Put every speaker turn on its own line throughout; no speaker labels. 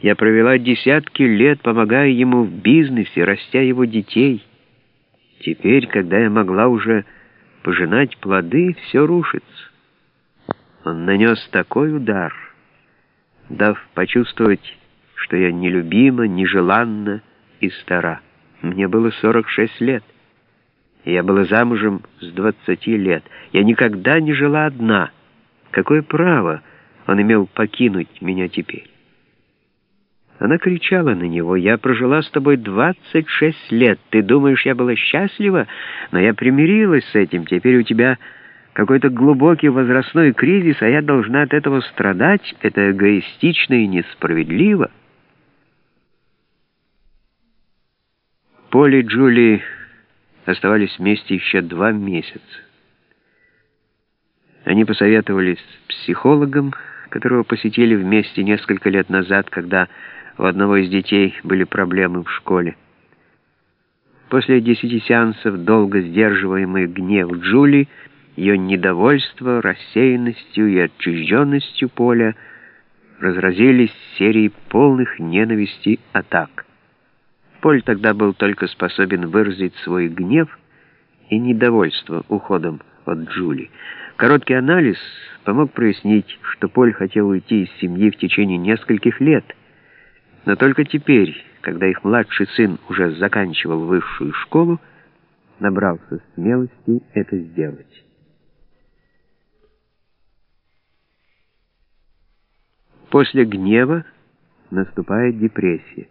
Я провела десятки лет, помогая ему в бизнесе, растя его детей. Теперь, когда я могла уже пожинать плоды, все рушится. Он нанес такой удар, дав почувствовать, что я нелюбима, нежеланна и стара. Мне было 46 лет. Я была замужем с 20 лет. Я никогда не жила одна. Какое право он имел покинуть меня теперь? Она кричала на него, «Я прожила с тобой 26 лет. Ты думаешь, я была счастлива? Но я примирилась с этим. Теперь у тебя какой-то глубокий возрастной кризис, а я должна от этого страдать. Это эгоистично и несправедливо». Поле и Джули оставались вместе еще два месяца. Они посоветовались с психологом, которого посетили вместе несколько лет назад, когда у одного из детей были проблемы в школе. После десяти сеансов долго сдерживаемый гнев Джули, ее недовольство, рассеянностью и отчужденностью Поля разразились серией полных ненависти атак. Поль тогда был только способен выразить свой гнев и недовольство уходом от Джули. Короткий анализ помог прояснить, что Поль хотел уйти из семьи в течение нескольких лет — но только теперь, когда их младший сын уже заканчивал высшую школу, набрался смелости это сделать. После гнева наступает депрессия.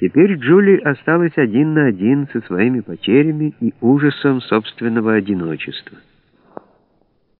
Теперь Джули осталась один на один со своими потерями и ужасом собственного одиночества.